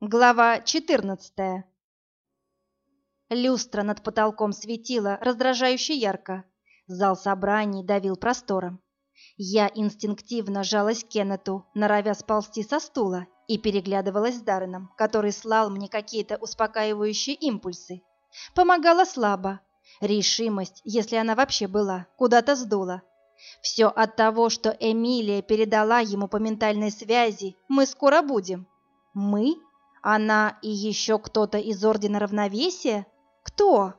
Глава 14. Люстра над потолком светила раздражающе ярко. Зал собраний давил простором. Я инстинктивно жалась к Кеннету, норовя сползти со стула, и переглядывалась с Дарреном, который слал мне какие-то успокаивающие импульсы. Помогала слабо. Решимость, если она вообще была, куда-то сдула. Все от того, что Эмилия передала ему по ментальной связи «мы скоро будем». «Мы»? Она и еще кто-то из Ордена Равновесия? Кто?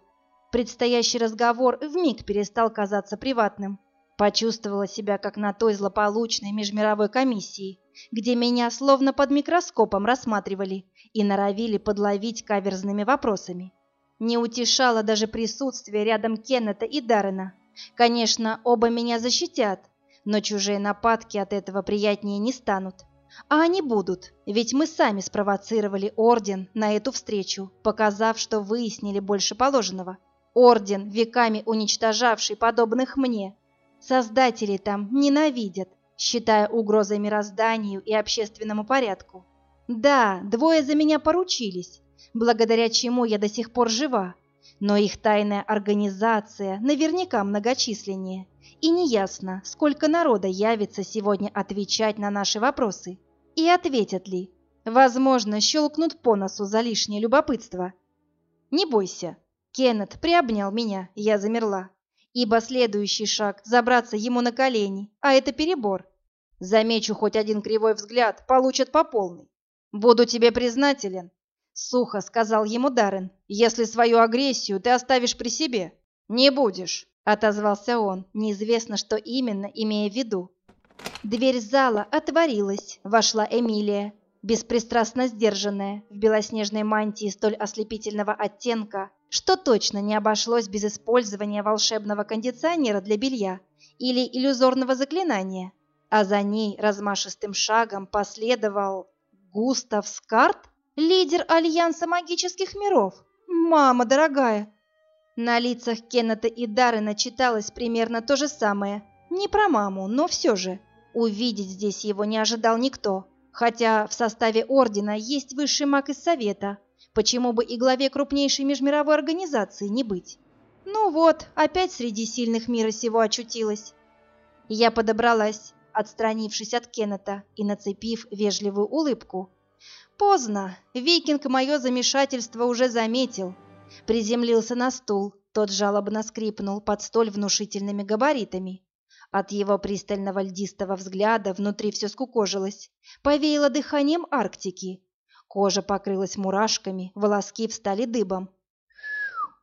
Предстоящий разговор вмиг перестал казаться приватным. Почувствовала себя как на той злополучной межмировой комиссии, где меня словно под микроскопом рассматривали и норовили подловить каверзными вопросами. Не утешало даже присутствие рядом Кеннета и Даррена. Конечно, оба меня защитят, но чужие нападки от этого приятнее не станут. А они будут, ведь мы сами спровоцировали Орден на эту встречу, показав, что выяснили больше положенного. Орден, веками уничтожавший подобных мне. Создатели там ненавидят, считая угрозой мирозданию и общественному порядку. Да, двое за меня поручились, благодаря чему я до сих пор жива, но их тайная организация наверняка многочисленнее, и неясно, сколько народа явится сегодня отвечать на наши вопросы. И ответят ли? Возможно, щелкнут по носу за лишнее любопытство. Не бойся. Кеннет приобнял меня, я замерла. Ибо следующий шаг — забраться ему на колени, а это перебор. Замечу хоть один кривой взгляд, получат по полной. Буду тебе признателен, — сухо сказал ему Даррен, — если свою агрессию ты оставишь при себе. Не будешь отозвался он, неизвестно, что именно имея в виду. Дверь зала отворилась, вошла Эмилия, беспристрастно сдержанная, в белоснежной мантии столь ослепительного оттенка, что точно не обошлось без использования волшебного кондиционера для белья или иллюзорного заклинания. А за ней размашистым шагом последовал Густав Скарт, лидер Альянса магических миров. Мама дорогая, на лицах Кеннета и Даррена читалось примерно то же самое. Не про маму, но все же. Увидеть здесь его не ожидал никто. Хотя в составе Ордена есть высший маг из Совета. Почему бы и главе крупнейшей межмировой организации не быть? Ну вот, опять среди сильных мира сего очутилась. Я подобралась, отстранившись от Кеннета и нацепив вежливую улыбку. Поздно, викинг мое замешательство уже заметил – Приземлился на стул, тот жалобно скрипнул под столь внушительными габаритами. От его пристального льдистого взгляда внутри все скукожилось, повеяло дыханием Арктики. Кожа покрылась мурашками, волоски встали дыбом.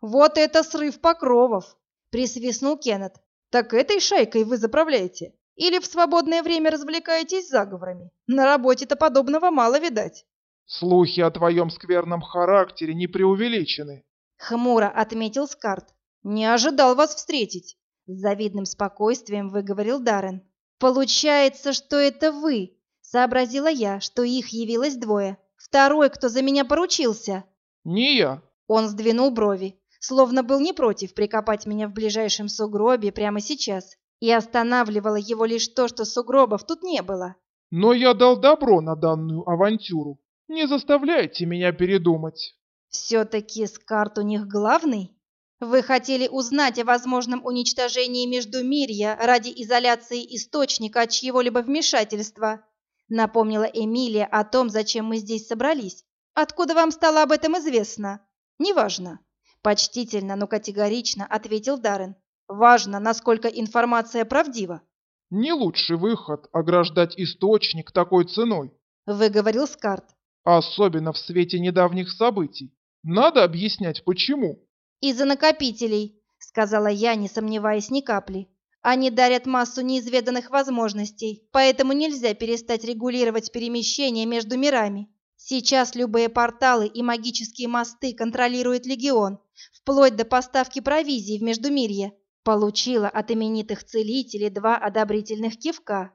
«Вот это срыв покровов!» — присвистнул Кеннет. «Так этой шайкой вы заправляете? Или в свободное время развлекаетесь заговорами? На работе-то подобного мало видать». «Слухи о твоем скверном характере не преувеличены», Хмуро отметил Скарт. «Не ожидал вас встретить», — с завидным спокойствием выговорил Даррен. «Получается, что это вы», — сообразила я, что их явилось двое. «Второй, кто за меня поручился». «Не я». Он сдвинул брови, словно был не против прикопать меня в ближайшем сугробе прямо сейчас. И останавливало его лишь то, что сугробов тут не было. «Но я дал добро на данную авантюру. Не заставляйте меня передумать». Все-таки Скарт у них главный? Вы хотели узнать о возможном уничтожении Междумирья ради изоляции источника от чьего-либо вмешательства? Напомнила Эмилия о том, зачем мы здесь собрались. Откуда вам стало об этом известно? Неважно. Почтительно, но категорично ответил Даррен. Важно, насколько информация правдива. Не лучший выход ограждать источник такой ценой, выговорил Скарт. Особенно в свете недавних событий. Надо объяснять, почему. Из-за накопителей, сказала я, не сомневаясь ни капли. Они дарят массу неизведанных возможностей, поэтому нельзя перестать регулировать перемещение между мирами. Сейчас любые порталы и магические мосты контролирует Легион, вплоть до поставки провизии в Междумирье. Получила от именитых целителей два одобрительных кивка.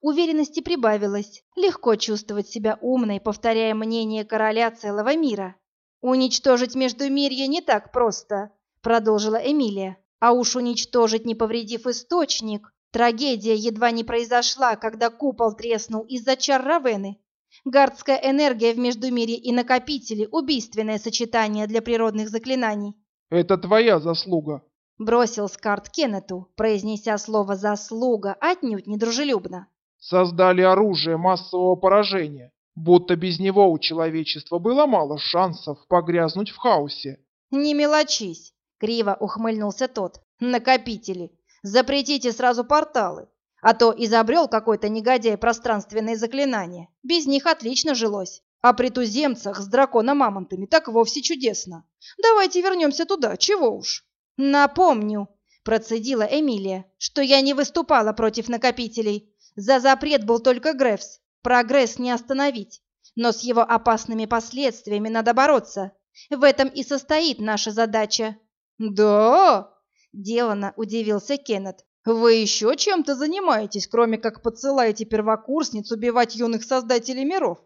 Уверенности прибавилось. Легко чувствовать себя умной, повторяя мнение короля целого мира. «Уничтожить Междумирье не так просто», — продолжила Эмилия. «А уж уничтожить, не повредив источник. Трагедия едва не произошла, когда купол треснул из-за чар Равены. Гардская энергия в Междумире и накопители – убийственное сочетание для природных заклинаний. Это твоя заслуга. Бросил Скарт Кеннету, произнеся слово «заслуга» отнюдь недружелюбно. Создали оружие массового поражения, будто без него у человечества было мало шансов погрязнуть в хаосе. «Не мелочись!» — криво ухмыльнулся тот. «Накопители! Запретите сразу порталы, а то изобрел какой-то негодяй пространственные заклинания. Без них отлично жилось. А при туземцах с дракона-мамонтами так вовсе чудесно. Давайте вернемся туда, чего уж. Напомню, процедила Эмилия, что я не выступала против накопителей. За запрет был только Грефс. Прогресс не остановить. Но с его опасными последствиями надо бороться. В этом и состоит наша задача. Да? Делано удивился Кеннет. Вы еще чем-то занимаетесь, кроме как подсылаете первокурсниц убивать юных создателей миров?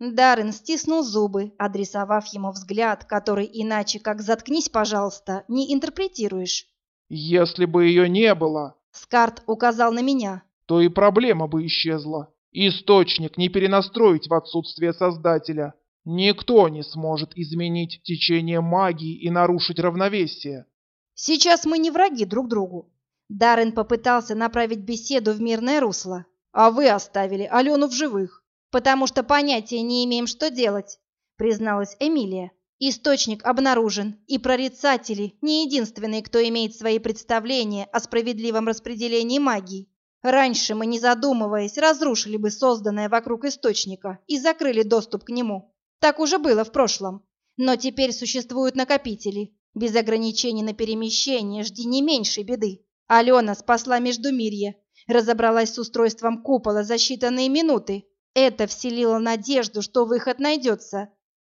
Даррен стиснул зубы, адресовав ему взгляд, который иначе как «заткнись, пожалуйста» не интерпретируешь. Если бы ее не было, Скарт указал на меня, то и проблема бы исчезла. Источник не перенастроить в отсутствие Создателя. Никто не сможет изменить течение магии и нарушить равновесие. Сейчас мы не враги друг другу. Даррен попытался направить беседу в мирное русло, а вы оставили Алену в живых, потому что понятия не имеем, что делать, призналась Эмилия. Источник обнаружен, и прорицатели не единственные, кто имеет свои представления о справедливом распределении магии. Раньше мы, не задумываясь, разрушили бы созданное вокруг источника и закрыли доступ к нему. Так уже было в прошлом. Но теперь существуют накопители. Без ограничений на перемещение жди не меньшей беды. Алена спасла Междумирье, разобралась с устройством купола за считанные минуты. Это вселило надежду, что выход найдется.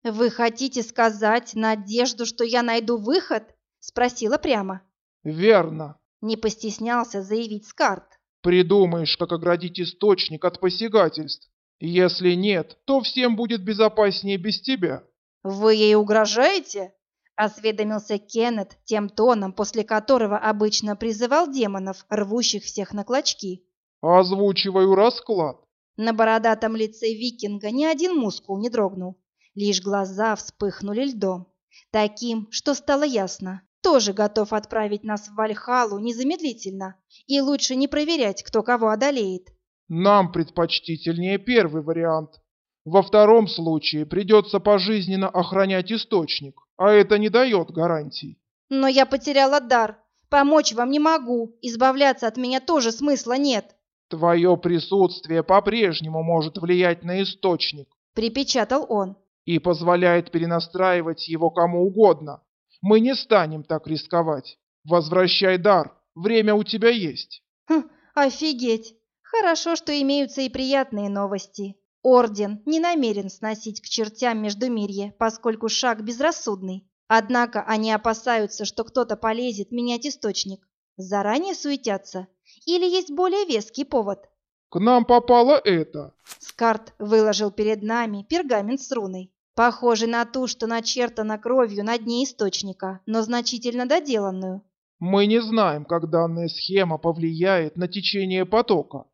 «Вы хотите сказать надежду, что я найду выход?» — спросила прямо. «Верно», — не постеснялся заявить Скарт. «Придумаешь, как оградить источник от посягательств. Если нет, то всем будет безопаснее без тебя». «Вы ей угрожаете?» осведомился Кеннет тем тоном, после которого обычно призывал демонов, рвущих всех на клочки. «Озвучиваю расклад». На бородатом лице викинга ни один мускул не дрогнул, лишь глаза вспыхнули льдом, таким, что стало ясно, тоже готов отправить нас в Вальхалу незамедлительно, и лучше не проверять, кто кого одолеет. «Нам предпочтительнее первый вариант», во втором случае придется пожизненно охранять источник, а это не дает гарантий. Но я потеряла дар. Помочь вам не могу. Избавляться от меня тоже смысла нет. Твое присутствие по-прежнему может влиять на источник. Припечатал он. И позволяет перенастраивать его кому угодно. Мы не станем так рисковать. Возвращай дар. Время у тебя есть. Хм, офигеть. Хорошо, что имеются и приятные новости. Орден не намерен сносить к чертям Междумирье, поскольку шаг безрассудный. Однако они опасаются, что кто-то полезет менять источник. Заранее суетятся? Или есть более веский повод? «К нам попало это!» Скарт выложил перед нами пергамент с руной, похожий на ту, что начертана кровью на дне источника, но значительно доделанную. «Мы не знаем, как данная схема повлияет на течение потока,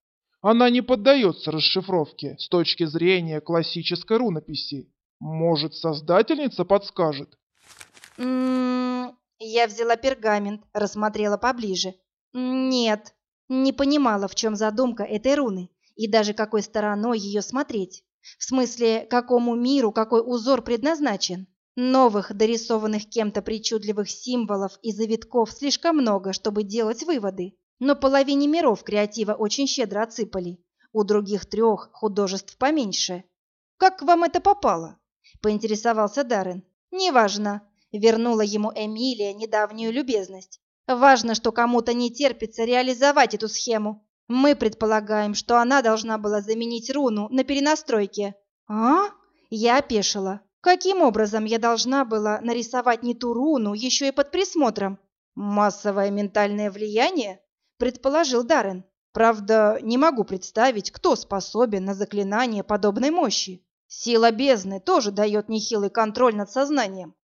она не поддается расшифровке с точки зрения классической рунописи. Может, создательница подскажет? М -м -м, я взяла пергамент, рассмотрела поближе. Нет, не понимала, в чем задумка этой руны, и даже какой стороной ее смотреть. В смысле, какому миру какой узор предназначен. Новых, дорисованных кем-то причудливых символов и завитков слишком много, чтобы делать выводы. Но половине миров креатива очень щедро отсыпали. У других трех художеств поменьше. «Как вам это попало?» — поинтересовался Даррен. «Неважно», — вернула ему Эмилия недавнюю любезность. «Важно, что кому-то не терпится реализовать эту схему. Мы предполагаем, что она должна была заменить руну на перенастройке». «А?» — я опешила. «Каким образом я должна была нарисовать не ту руну, еще и под присмотром?» «Массовое ментальное влияние?» предположил Даррен. Правда, не могу представить, кто способен на заклинание подобной мощи. Сила бездны тоже дает нехилый контроль над сознанием,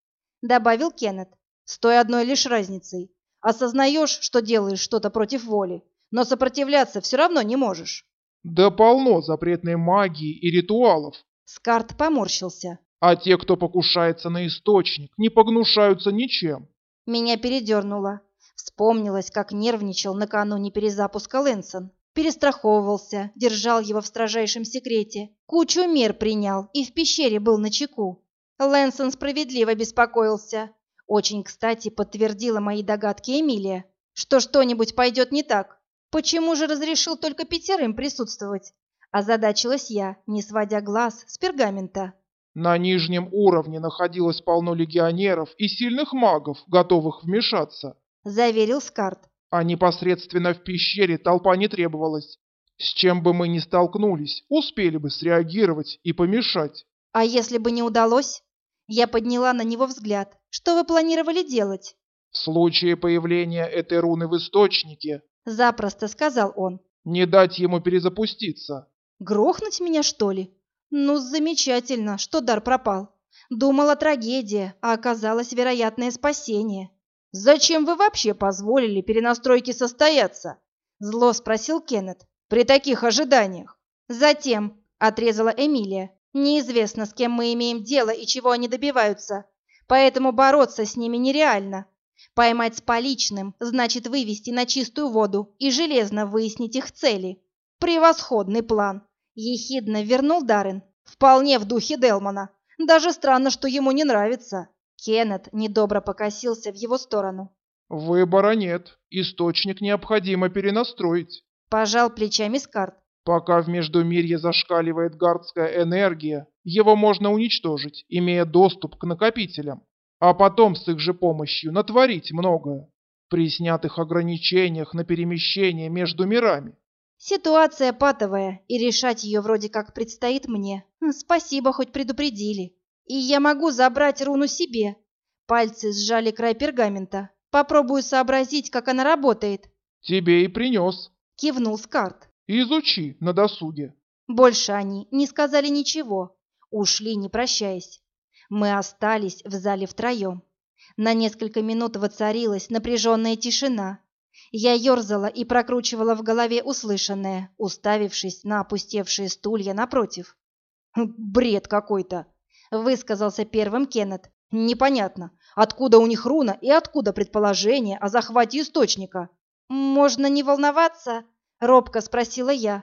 добавил Кеннет. С той одной лишь разницей. Осознаешь, что делаешь что-то против воли, но сопротивляться все равно не можешь. Да полно запретной магии и ритуалов, Скарт поморщился. А те, кто покушается на источник, не погнушаются ничем. Меня передернуло. Вспомнилось, как нервничал накануне перезапуска Лэнсон. Перестраховывался, держал его в строжайшем секрете, кучу мер принял и в пещере был на чеку. Лэнсон справедливо беспокоился. Очень кстати подтвердила мои догадки Эмилия, что что-нибудь пойдет не так. Почему же разрешил только пятерым присутствовать? Озадачилась я, не сводя глаз с пергамента. На нижнем уровне находилось полно легионеров и сильных магов, готовых вмешаться. Заверил Скарт. А непосредственно в пещере толпа не требовалась. С чем бы мы ни столкнулись, успели бы среагировать и помешать. А если бы не удалось? Я подняла на него взгляд. Что вы планировали делать? В случае появления этой руны в источнике, запросто сказал он, не дать ему перезапуститься. Грохнуть меня, что ли? Ну, замечательно, что дар пропал. Думала трагедия, а оказалось вероятное спасение. Зачем вы вообще позволили перенастройке состояться? Зло спросил Кеннет. При таких ожиданиях. Затем, отрезала Эмилия. Неизвестно, с кем мы имеем дело и чего они добиваются. Поэтому бороться с ними нереально. Поймать с поличным значит вывести на чистую воду и железно выяснить их цели. Превосходный план. Ехидно вернул Даррен. Вполне в духе Делмана. Даже странно, что ему не нравится. Кеннет недобро покосился в его сторону. Выбора нет. Источник необходимо перенастроить. Пожал плечами Скарт. Пока в Междумирье зашкаливает гардская энергия, его можно уничтожить, имея доступ к накопителям, а потом с их же помощью натворить многое при снятых ограничениях на перемещение между мирами. Ситуация патовая, и решать ее вроде как предстоит мне. Спасибо, хоть предупредили. И я могу забрать руну себе. Пальцы сжали край пергамента. Попробую сообразить, как она работает. Тебе и принес. Кивнул Скарт. Изучи на досуге. Больше они не сказали ничего. Ушли, не прощаясь. Мы остались в зале втроем. На несколько минут воцарилась напряженная тишина. Я ерзала и прокручивала в голове услышанное, уставившись на опустевшие стулья напротив. «Бред какой-то!» — высказался первым Кеннет. «Непонятно, откуда у них руна и откуда предположение о захвате источника?» «Можно не волноваться?» — робко спросила я.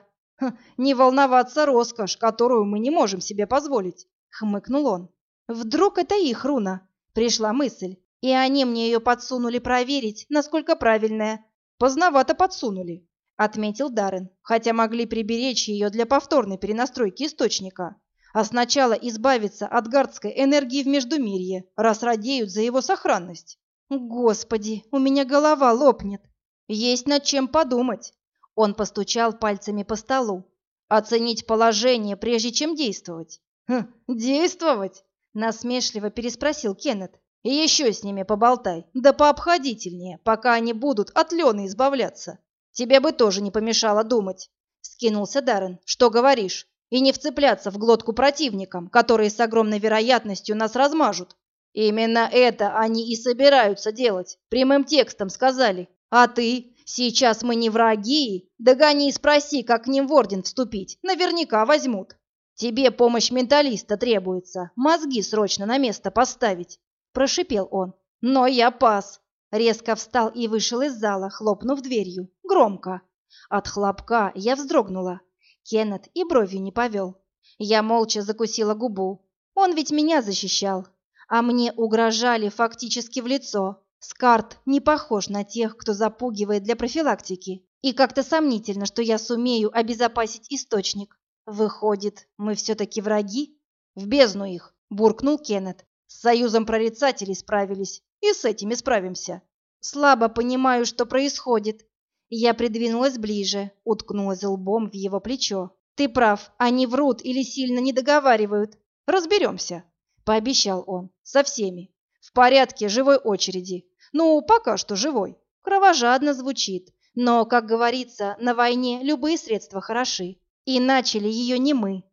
«Не волноваться роскошь, которую мы не можем себе позволить», — хмыкнул он. «Вдруг это их руна?» — пришла мысль. И они мне ее подсунули проверить, насколько правильная, Поздновато подсунули, отметил Даррен, хотя могли приберечь ее для повторной перенастройки источника. А сначала избавиться от гардской энергии в Междумирье, раз радеют за его сохранность. Господи, у меня голова лопнет. Есть над чем подумать. Он постучал пальцами по столу. Оценить положение, прежде чем действовать. Хм, действовать? Насмешливо переспросил Кеннет. И еще с ними поболтай, да пообходительнее, пока они будут от Лены избавляться. Тебе бы тоже не помешало думать. Скинулся Даррен. Что говоришь? И не вцепляться в глотку противникам, которые с огромной вероятностью нас размажут. Именно это они и собираются делать. Прямым текстом сказали. А ты? Сейчас мы не враги. Догони и спроси, как к ним в орден вступить. Наверняка возьмут. Тебе помощь менталиста требуется. Мозги срочно на место поставить прошипел он. Но я пас. Резко встал и вышел из зала, хлопнув дверью. Громко. От хлопка я вздрогнула. Кеннет и бровью не повел. Я молча закусила губу. Он ведь меня защищал. А мне угрожали фактически в лицо. Скарт не похож на тех, кто запугивает для профилактики. И как-то сомнительно, что я сумею обезопасить источник. Выходит, мы все-таки враги? В бездну их, буркнул Кеннет. С союзом прорицателей справились, и с этими справимся. Слабо понимаю, что происходит. Я придвинулась ближе, уткнулась лбом в его плечо. Ты прав, они врут или сильно не договаривают. Разберемся, пообещал он, со всеми. В порядке живой очереди. Ну, пока что живой. Кровожадно звучит, но, как говорится, на войне любые средства хороши. И начали ее не мы,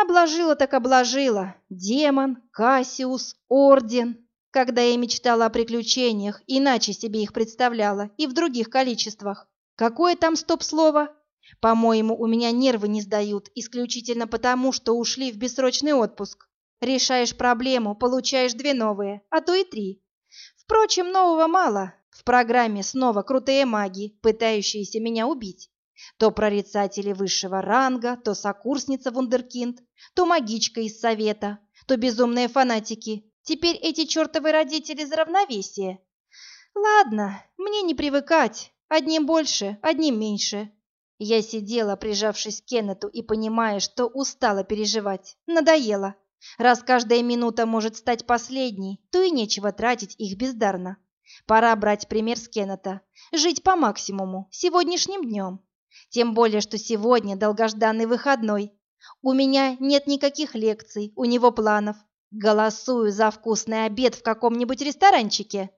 Обложила так обложила. Демон, Кассиус, Орден. Когда я мечтала о приключениях, иначе себе их представляла, и в других количествах. Какое там стоп-слово? По-моему, у меня нервы не сдают исключительно потому, что ушли в бессрочный отпуск. Решаешь проблему, получаешь две новые, а то и три. Впрочем, нового мало. В программе снова крутые маги, пытающиеся меня убить. То прорицатели высшего ранга, то сокурсница вундеркинд, то магичка из совета, то безумные фанатики. Теперь эти чертовы родители за равновесие. Ладно, мне не привыкать. Одним больше, одним меньше. Я сидела, прижавшись к Кеннету и понимая, что устала переживать. Надоело. Раз каждая минута может стать последней, то и нечего тратить их бездарно. Пора брать пример с Кеннета. Жить по максимуму, сегодняшним днем. Тем более, что сегодня долгожданный выходной. У меня нет никаких лекций, у него планов. Голосую за вкусный обед в каком-нибудь ресторанчике.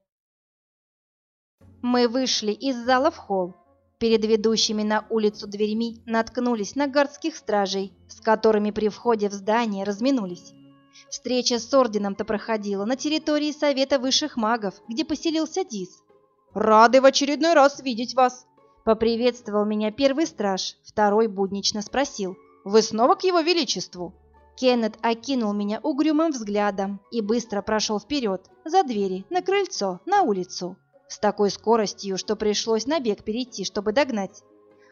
Мы вышли из зала в холл. Перед ведущими на улицу дверьми наткнулись на гардских стражей, с которыми при входе в здание разминулись. Встреча с орденом-то проходила на территории Совета высших магов, где поселился Дис. «Рады в очередной раз видеть вас!» Поприветствовал меня первый страж, второй буднично спросил. «Вы снова к его величеству?» Кеннет окинул меня угрюмым взглядом и быстро прошел вперед, за двери, на крыльцо, на улицу с такой скоростью, что пришлось на бег перейти, чтобы догнать.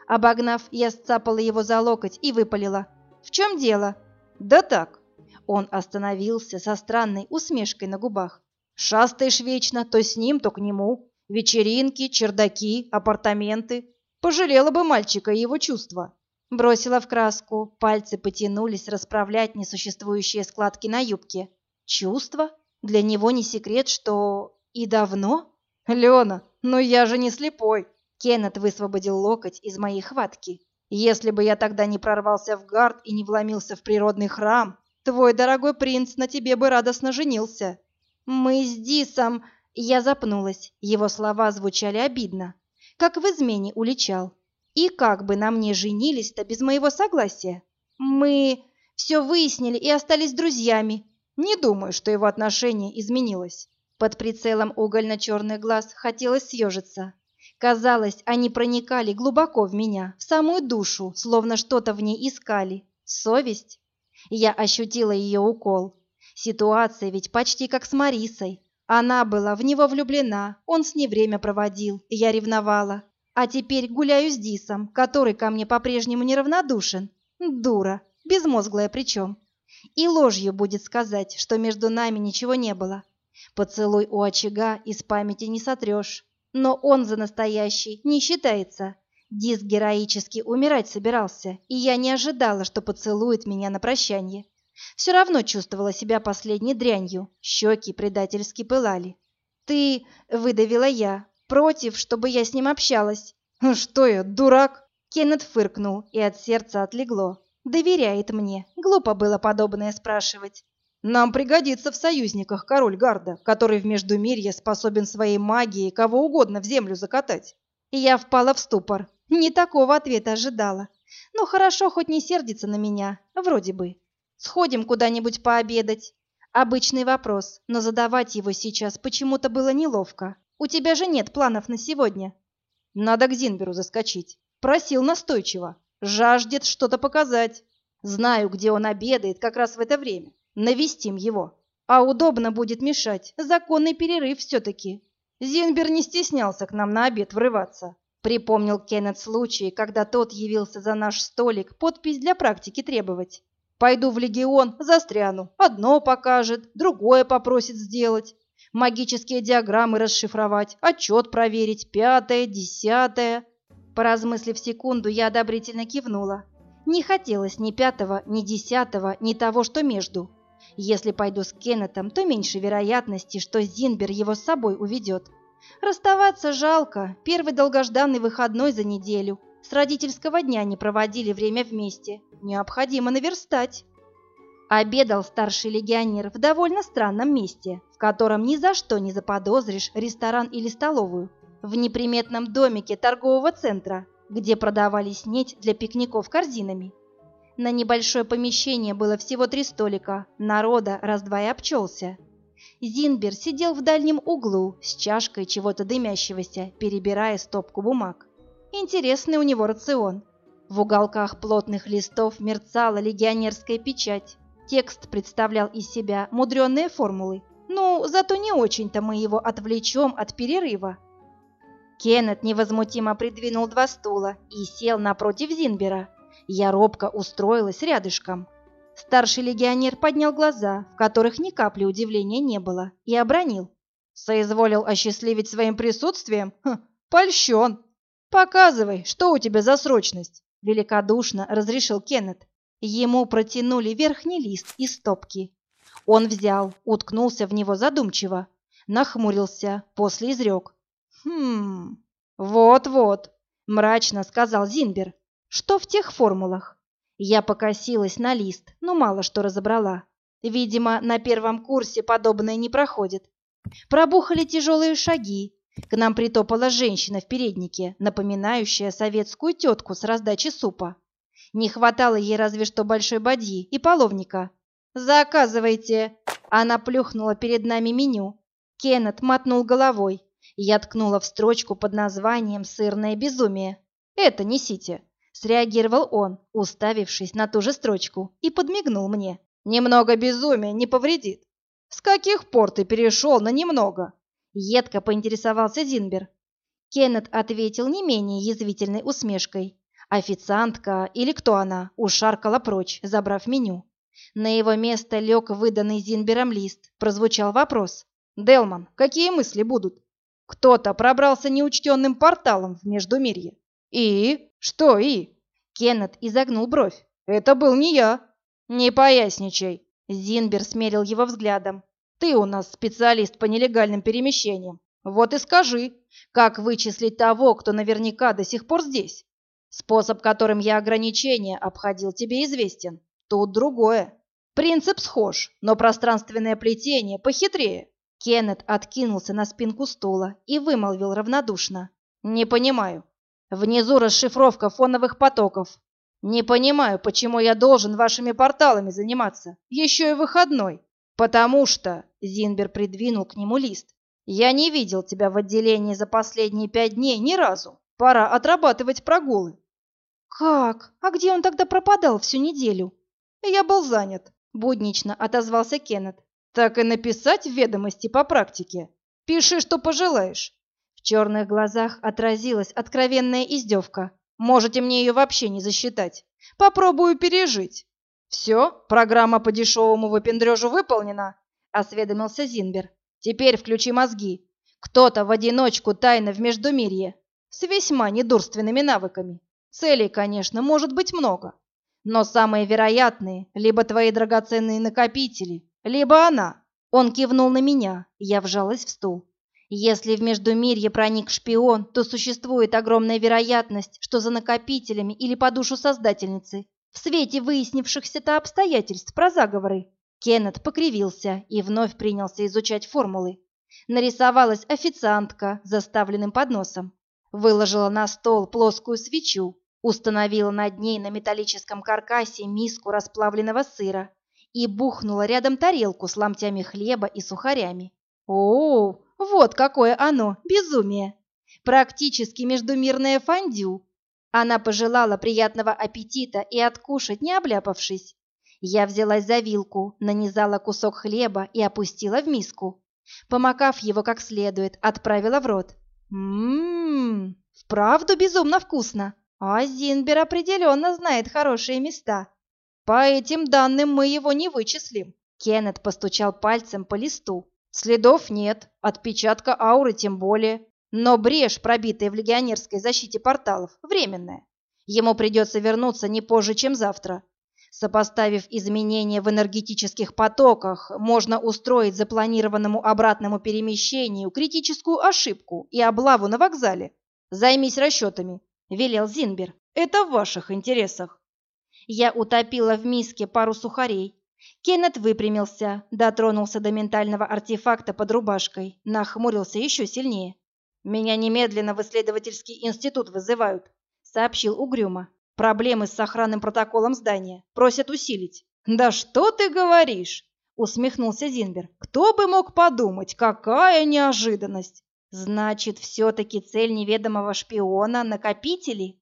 Обогнав, я сцапала его за локоть и выпалила. «В чем дело?» «Да так». Он остановился со странной усмешкой на губах. «Шастаешь вечно, то с ним, то к нему. Вечеринки, чердаки, апартаменты. Пожалела бы мальчика и его чувства». Бросила в краску, пальцы потянулись расправлять несуществующие складки на юбке. «Чувства? Для него не секрет, что... и давно?» «Лена, но я же не слепой!» Кеннет высвободил локоть из моей хватки. «Если бы я тогда не прорвался в гард и не вломился в природный храм, твой дорогой принц на тебе бы радостно женился». «Мы с Дисом...» Я запнулась, его слова звучали обидно. Как в измене уличал. И как бы на мне женились-то без моего согласия? Мы все выяснили и остались друзьями. Не думаю, что его отношение изменилось. Под прицелом угольно-черных глаз хотелось съежиться. Казалось, они проникали глубоко в меня, в самую душу, словно что-то в ней искали. Совесть? Я ощутила ее укол. Ситуация ведь почти как с Марисой. Она была в него влюблена, он с ней время проводил, я ревновала. А теперь гуляю с Дисом, который ко мне по-прежнему неравнодушен. Дура, безмозглая причем. И ложью будет сказать, что между нами ничего не было. Поцелуй у очага из памяти не сотрешь. Но он за настоящий не считается. Диск героически умирать собирался, и я не ожидала, что поцелует меня на прощание. Все равно чувствовала себя последней дрянью, щеки предательски пылали. «Ты...» — выдавила я. «Против, чтобы я с ним общалась». «Что я, дурак?» Кеннет фыркнул, и от сердца отлегло. «Доверяет мне. Глупо было подобное спрашивать. Нам пригодится в союзниках король Гарда, который в Междумирье способен своей магией кого угодно в землю закатать. я впала в ступор. Не такого ответа ожидала. Ну хорошо, хоть не сердится на меня, вроде бы. Сходим куда-нибудь пообедать. Обычный вопрос, но задавать его сейчас почему-то было неловко. У тебя же нет планов на сегодня. Надо к Зинберу заскочить. Просил настойчиво. Жаждет что-то показать. Знаю, где он обедает как раз в это время. Навестим его. А удобно будет мешать. Законный перерыв все-таки. Зинбер не стеснялся к нам на обед врываться. Припомнил Кеннет случай, когда тот явился за наш столик подпись для практики требовать. Пойду в легион, застряну. Одно покажет, другое попросит сделать. Магические диаграммы расшифровать, отчет проверить, пятое, десятое. Поразмыслив секунду, я одобрительно кивнула. Не хотелось ни пятого, ни десятого, ни того, что между. Если пойду с Кеннетом, то меньше вероятности, что Зинбер его с собой уведет. Расставаться жалко. Первый долгожданный выходной за неделю. С родительского дня не проводили время вместе. Необходимо наверстать. Обедал старший легионер в довольно странном месте, в котором ни за что не заподозришь ресторан или столовую. В неприметном домике торгового центра, где продавались нить для пикников корзинами. На небольшое помещение было всего три столика, народа раз-два и обчелся. Зинбер сидел в дальнем углу с чашкой чего-то дымящегося, перебирая стопку бумаг. Интересный у него рацион. В уголках плотных листов мерцала легионерская печать. Текст представлял из себя мудреные формулы. Ну, зато не очень-то мы его отвлечем от перерыва. Кеннет невозмутимо придвинул два стула и сел напротив Зинбера. Я робко устроилась рядышком. Старший легионер поднял глаза, в которых ни капли удивления не было, и обронил. «Соизволил осчастливить своим присутствием? Хм, польщен! Показывай, что у тебя за срочность!» Великодушно разрешил Кеннет. Ему протянули верхний лист из стопки. Он взял, уткнулся в него задумчиво, нахмурился, после изрек. «Хм, вот-вот», — мрачно сказал Зинбер. «Что в тех формулах?» Я покосилась на лист, но мало что разобрала. Видимо, на первом курсе подобное не проходит. Пробухали тяжелые шаги. К нам притопала женщина в переднике, напоминающая советскую тетку с раздачи супа. Не хватало ей разве что большой бадьи и половника. «Заказывайте!» Она плюхнула перед нами меню. Кеннет мотнул головой. Я ткнула в строчку под названием «Сырное безумие». «Это несите!» Среагировал он, уставившись на ту же строчку, и подмигнул мне. «Немного безумия не повредит». «С каких пор ты перешел на немного?» Едко поинтересовался Зинбер. Кеннет ответил не менее язвительной усмешкой. Официантка или кто она ушаркала прочь, забрав меню. На его место лег выданный Зинбером лист. Прозвучал вопрос. «Делман, какие мысли будут?» «Кто-то пробрался неучтенным порталом в Междумирье». «И? Что «и»?» Кеннет изогнул бровь. «Это был не я». «Не поясничай». Зинбер смерил его взглядом. «Ты у нас специалист по нелегальным перемещениям. Вот и скажи, как вычислить того, кто наверняка до сих пор здесь?» Способ, которым я ограничения обходил, тебе известен. Тут другое. Принцип схож, но пространственное плетение похитрее. Кеннет откинулся на спинку стула и вымолвил равнодушно. «Не понимаю. Внизу расшифровка фоновых потоков. Не понимаю, почему я должен вашими порталами заниматься, еще и выходной. Потому что...» Зинбер придвинул к нему лист. «Я не видел тебя в отделении за последние пять дней ни разу. Пора отрабатывать прогулы. Как? А где он тогда пропадал всю неделю? Я был занят, буднично отозвался Кеннет. Так и написать в ведомости по практике. Пиши, что пожелаешь. В черных глазах отразилась откровенная издевка. Можете мне ее вообще не засчитать. Попробую пережить. Все, программа по дешевому выпендрежу выполнена, осведомился Зинбер. Теперь включи мозги. Кто-то в одиночку тайно в Междумирье с весьма недурственными навыками. Целей, конечно, может быть много, но самые вероятные либо твои драгоценные накопители, либо она. Он кивнул на меня, я вжалась в стул. Если в Междумирье проник шпион, то существует огромная вероятность, что за накопителями или по душу создательницы, в свете выяснившихся-то обстоятельств про заговоры. Кеннет покривился и вновь принялся изучать формулы. Нарисовалась официантка заставленным подносом. Выложила на стол плоскую свечу, установила над ней на металлическом каркасе миску расплавленного сыра и бухнула рядом тарелку с ломтями хлеба и сухарями. О, вот какое оно, безумие! Практически междумирное фондю. Она пожелала приятного аппетита и откушать, не обляпавшись. Я взялась за вилку, нанизала кусок хлеба и опустила в миску. Помакав его как следует, отправила в рот. Ммм, вправду безумно вкусно. А Зинбер определенно знает хорошие места. По этим данным мы его не вычислим. Кеннет постучал пальцем по листу. Следов нет, отпечатка ауры тем более. Но брешь, пробитая в легионерской защите порталов, временная. Ему придется вернуться не позже, чем завтра. Сопоставив изменения в энергетических потоках, можно устроить запланированному обратному перемещению критическую ошибку и облаву на вокзале. Займись расчетами, велел Зинбер. Это в ваших интересах. Я утопила в миске пару сухарей. Кеннет выпрямился, дотронулся до ментального артефакта под рубашкой, нахмурился еще сильнее. Меня немедленно в исследовательский институт вызывают, сообщил угрюмо. Проблемы с охранным протоколом здания. Просят усилить. Да что ты говоришь? Усмехнулся Зинбер. Кто бы мог подумать, какая неожиданность. Значит, все-таки цель неведомого шпиона — накопители?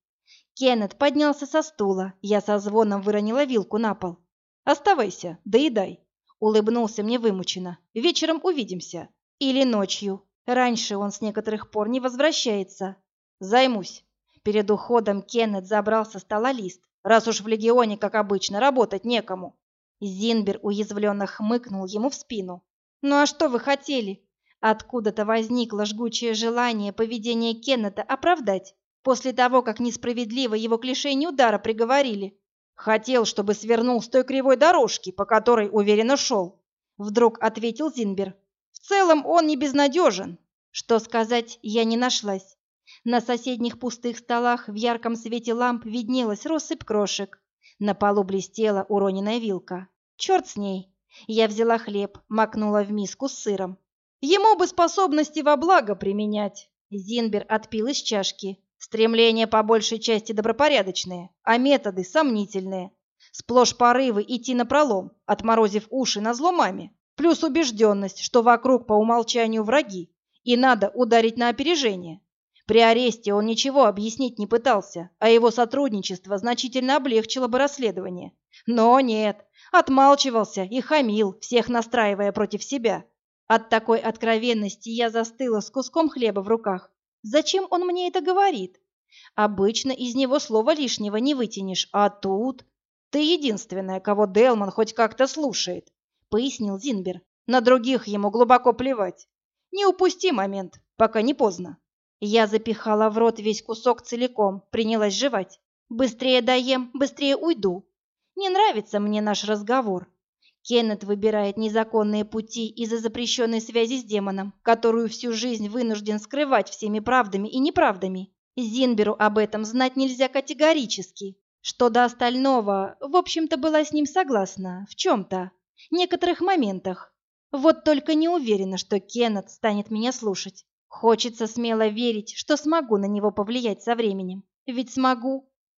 Кеннет поднялся со стула. Я со звоном выронила вилку на пол. «Оставайся, доедай», — улыбнулся мне вымученно. «Вечером увидимся. Или ночью. Раньше он с некоторых пор не возвращается. Займусь». Перед уходом Кеннет забрал со стола лист. «Раз уж в Легионе, как обычно, работать некому». Зинбер уязвленно хмыкнул ему в спину. «Ну а что вы хотели?» Откуда-то возникло жгучее желание поведение Кеннета оправдать, после того, как несправедливо его к лишению удара приговорили. Хотел, чтобы свернул с той кривой дорожки, по которой уверенно шел. Вдруг ответил Зинбер. Целом он не безнадежен. Что сказать, я не нашлась. На соседних пустых столах в ярком свете ламп виднелась россыпь крошек. На полу блестела уроненная вилка. Черт с ней. Я взяла хлеб, макнула в миску с сыром. Ему бы способности во благо применять. Зинбер отпил из чашки. Стремления по большей части добропорядочные, а методы сомнительные. Сплошь порывы идти на пролом, отморозив уши на зло маме. Плюс убежденность, что вокруг по умолчанию враги, и надо ударить на опережение. При аресте он ничего объяснить не пытался, а его сотрудничество значительно облегчило бы расследование. Но нет, отмалчивался и хамил, всех настраивая против себя. От такой откровенности я застыла с куском хлеба в руках. Зачем он мне это говорит? Обычно из него слова лишнего не вытянешь, а тут... Ты единственная, кого Делман хоть как-то слушает, пояснил Зинбер. На других ему глубоко плевать. Не упусти момент, пока не поздно. Я запихала в рот весь кусок целиком, принялась жевать. Быстрее доем, быстрее уйду. Не нравится мне наш разговор. Кеннет выбирает незаконные пути из-за запрещенной связи с демоном, которую всю жизнь вынужден скрывать всеми правдами и неправдами. Зинберу об этом знать нельзя категорически. Что до остального, в общем-то, была с ним согласна, в чем-то, некоторых моментах. Вот только не уверена, что Кеннет станет меня слушать. Хочется смело верить, что смогу на него повлиять со временем. Ведь смогу.